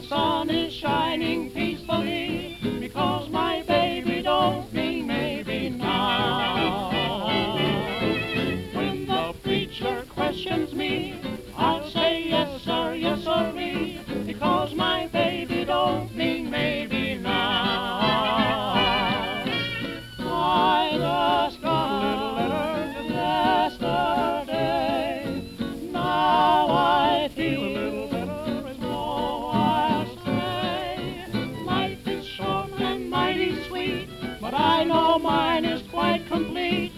the sun is shining. I know oh, mine is quite complete.